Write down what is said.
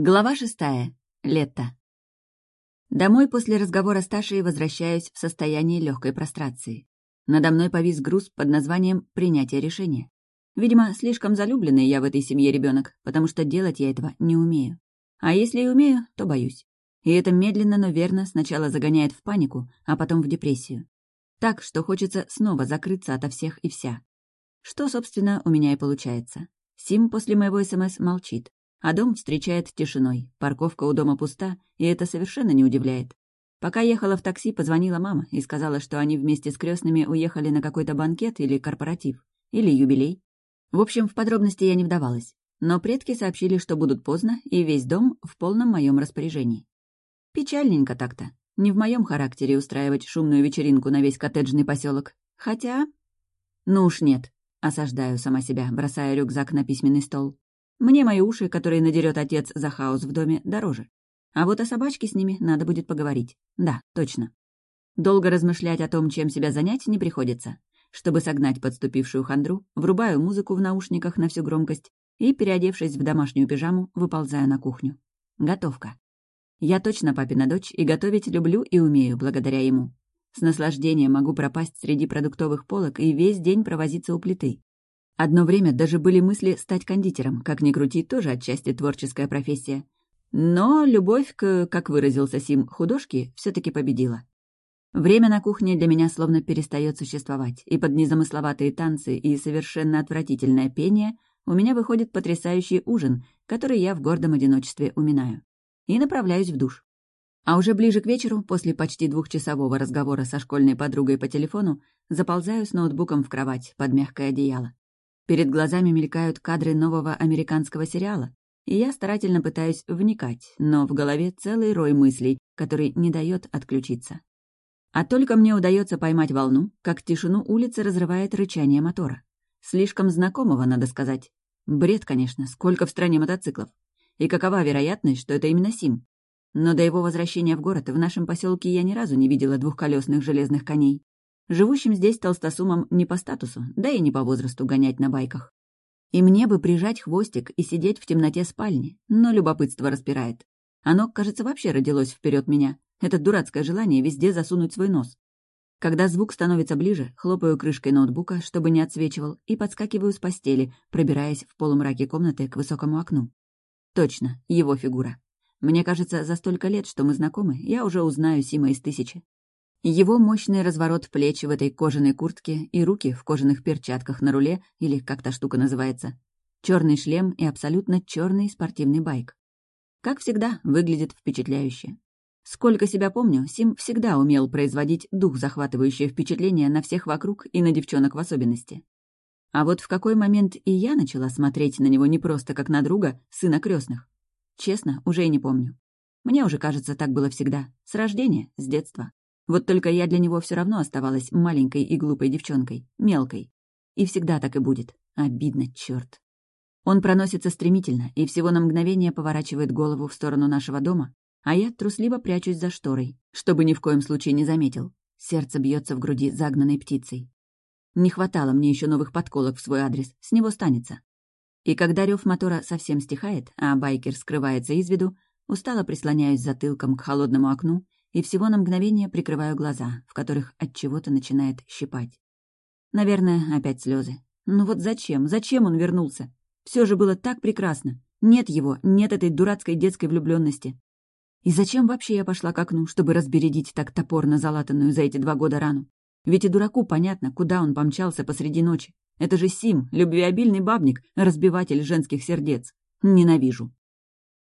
Глава шестая. Лето. Домой после разговора с Ташей возвращаюсь в состоянии легкой прострации. Надо мной повис груз под названием «принятие решения». Видимо, слишком залюбленный я в этой семье ребенок, потому что делать я этого не умею. А если и умею, то боюсь. И это медленно, но верно сначала загоняет в панику, а потом в депрессию. Так, что хочется снова закрыться ото всех и вся. Что, собственно, у меня и получается. Сим после моего СМС молчит, а дом встречает тишиной, парковка у дома пуста, и это совершенно не удивляет. Пока ехала в такси, позвонила мама и сказала, что они вместе с крестными уехали на какой-то банкет или корпоратив, или юбилей. В общем, в подробности я не вдавалась. Но предки сообщили, что будут поздно, и весь дом в полном моем распоряжении. Печальненько так-то. Не в моем характере устраивать шумную вечеринку на весь коттеджный поселок. Хотя... Ну уж нет. Осаждаю сама себя, бросая рюкзак на письменный стол. Мне мои уши, которые надерет отец за хаос в доме, дороже. А вот о собачке с ними надо будет поговорить. Да, точно. Долго размышлять о том, чем себя занять, не приходится. Чтобы согнать подступившую хандру, врубаю музыку в наушниках на всю громкость и, переодевшись в домашнюю пижаму, выползаю на кухню. Готовка. Я точно папина дочь и готовить люблю и умею благодаря ему. С наслаждением могу пропасть среди продуктовых полок и весь день провозиться у плиты. Одно время даже были мысли стать кондитером, как ни крути, тоже отчасти творческая профессия. Но любовь к, как выразился Сим, художке все таки победила. Время на кухне для меня словно перестает существовать, и под незамысловатые танцы и совершенно отвратительное пение у меня выходит потрясающий ужин, который я в гордом одиночестве уминаю. И направляюсь в душ. А уже ближе к вечеру, после почти двухчасового разговора со школьной подругой по телефону, заползаю с ноутбуком в кровать под мягкое одеяло. Перед глазами мелькают кадры нового американского сериала, и я старательно пытаюсь вникать, но в голове целый рой мыслей, который не дает отключиться. А только мне удается поймать волну, как тишину улицы разрывает рычание мотора. Слишком знакомого, надо сказать. Бред, конечно, сколько в стране мотоциклов. И какова вероятность, что это именно Сим? Но до его возвращения в город в нашем поселке я ни разу не видела двухколесных железных коней. Живущим здесь толстосумам не по статусу, да и не по возрасту гонять на байках. И мне бы прижать хвостик и сидеть в темноте спальни, но любопытство распирает. Оно, кажется, вообще родилось вперед меня. Это дурацкое желание везде засунуть свой нос. Когда звук становится ближе, хлопаю крышкой ноутбука, чтобы не отсвечивал, и подскакиваю с постели, пробираясь в полумраке комнаты к высокому окну. Точно, его фигура. Мне кажется, за столько лет, что мы знакомы, я уже узнаю Сима из тысячи. Его мощный разворот плеч в этой кожаной куртке и руки в кожаных перчатках на руле, или как та штука называется. Черный шлем и абсолютно черный спортивный байк. Как всегда, выглядит впечатляюще. Сколько себя помню, Сим всегда умел производить дух захватывающее впечатление на всех вокруг и на девчонок в особенности. А вот в какой момент и я начала смотреть на него не просто как на друга, сына крестных. Честно, уже и не помню. Мне уже кажется, так было всегда. С рождения, с детства. Вот только я для него все равно оставалась маленькой и глупой девчонкой, мелкой. И всегда так и будет. Обидно, черт. Он проносится стремительно и всего на мгновение поворачивает голову в сторону нашего дома, а я трусливо прячусь за шторой, чтобы ни в коем случае не заметил. Сердце бьется в груди загнанной птицей. Не хватало мне еще новых подколок в свой адрес, с него станется. И когда рев мотора совсем стихает, а байкер скрывается из виду, устало прислоняюсь затылком к холодному окну и всего на мгновение прикрываю глаза, в которых от чего-то начинает щипать. Наверное, опять слезы. Ну вот зачем? Зачем он вернулся? Все же было так прекрасно. Нет его, нет этой дурацкой детской влюбленности. И зачем вообще я пошла к окну, чтобы разбередить так топорно залатанную за эти два года рану? Ведь и дураку понятно, куда он помчался посреди ночи. Это же Сим, любвеобильный бабник, разбиватель женских сердец. Ненавижу.